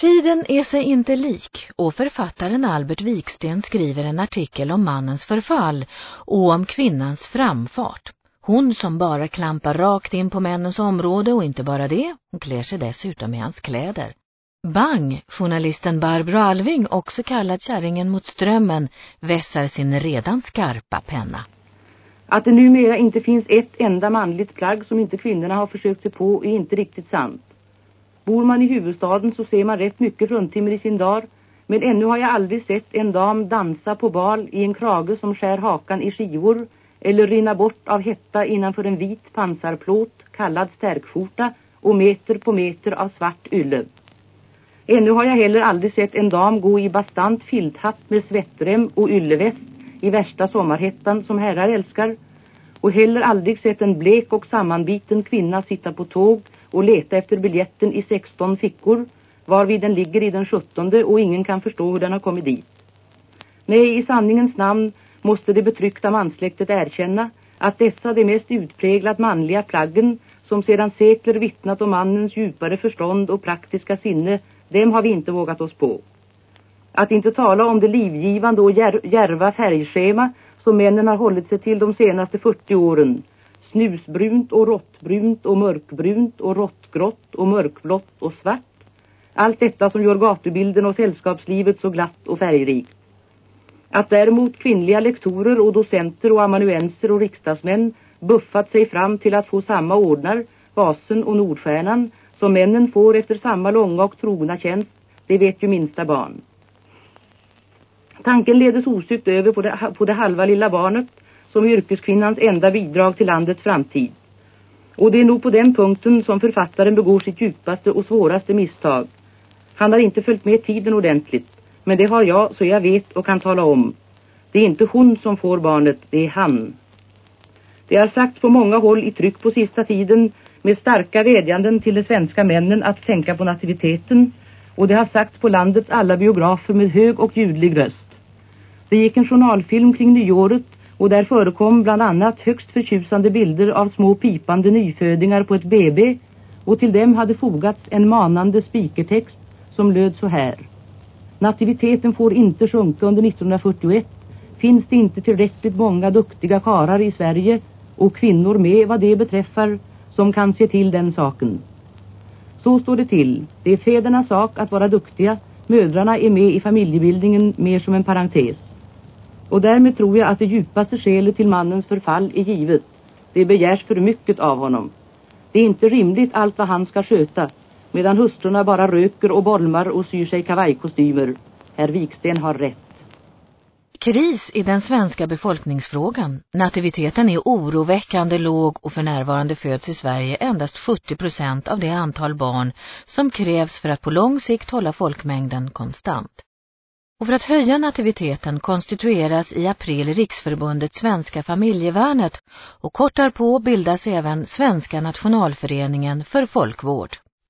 Tiden är sig inte lik och författaren Albert Wiksten skriver en artikel om mannens förfall och om kvinnans framfart. Hon som bara klampar rakt in på männens område och inte bara det, hon klär sig dessutom i hans kläder. Bang, journalisten Barbro Alving, också kallad kärringen mot strömmen, vässar sin redan skarpa penna. Att det numera inte finns ett enda manligt plagg som inte kvinnorna har försökt sig på är inte riktigt sant. Bor man i huvudstaden så ser man rätt mycket fruntimmer i sin dag, men ännu har jag aldrig sett en dam dansa på bal i en krage som skär hakan i skivor eller rinna bort av hetta innanför en vit pansarplåt kallad stärkskjorta och meter på meter av svart ylle. Ännu har jag heller aldrig sett en dam gå i bastant filthatt med svettrem och ylleväst i värsta sommarhettan som herrar älskar och heller aldrig sett en blek och sammanbiten kvinna sitta på tåg och leta efter biljetten i 16 fickor varvid den ligger i den 17 och ingen kan förstå hur den har kommit dit. Nej, i sanningens namn måste det betryckta mansläktet erkänna att dessa de mest utpräglat manliga plaggen som sedan sekler vittnat om mannens djupare förstånd och praktiska sinne, dem har vi inte vågat oss på. Att inte tala om det livgivande och järva färgschema som männen har hållit sig till de senaste 40 åren. Snusbrunt och råttbrunt och mörkbrunt och råttgrått och mörkblått och svart. Allt detta som gör gatubilden och sällskapslivet så glatt och färgrikt. Att däremot kvinnliga lektorer och docenter och amanuenser och riksdagsmän buffat sig fram till att få samma ordnar, Vasen och Nordstjärnan, som männen får efter samma långa och trogna tjänst, det vet ju minsta barn. Tanken ledes osökt över på det, på det halva lilla barnet som yrkeskvinnans enda bidrag till landets framtid. Och det är nog på den punkten som författaren begår sitt djupaste och svåraste misstag. Han har inte följt med tiden ordentligt, men det har jag så jag vet och kan tala om. Det är inte hon som får barnet, det är han. Det har sagts på många håll i tryck på sista tiden med starka vädjanden till de svenska männen att tänka på nativiteten och det har sagts på landets alla biografer med hög och ljudlig röst. Det gick en journalfilm kring nyåret och där förekom bland annat högst förtjusande bilder av små pipande nyfödingar på ett BB och till dem hade fogats en manande spikertext som löd så här. Nativiteten får inte sjunka under 1941. Finns det inte tillräckligt många duktiga karar i Sverige och kvinnor med vad det beträffar som kan se till den saken. Så står det till. Det är fädernas sak att vara duktiga. Mödrarna är med i familjebildningen mer som en parentes. Och därmed tror jag att det djupaste skälet till mannens förfall är givet. Det begärs för mycket av honom. Det är inte rimligt allt vad han ska sköta, medan hustrurna bara röker och bolmar och syr sig kavajkostymer. Herr Viksten har rätt. Kris i den svenska befolkningsfrågan. Nativiteten är oroväckande låg och för närvarande föds i Sverige endast 70 procent av det antal barn som krävs för att på lång sikt hålla folkmängden konstant. Och för att höja nativiteten konstitueras i april Riksförbundet Svenska familjevärnet och kort därpå bildas även Svenska nationalföreningen för folkvård.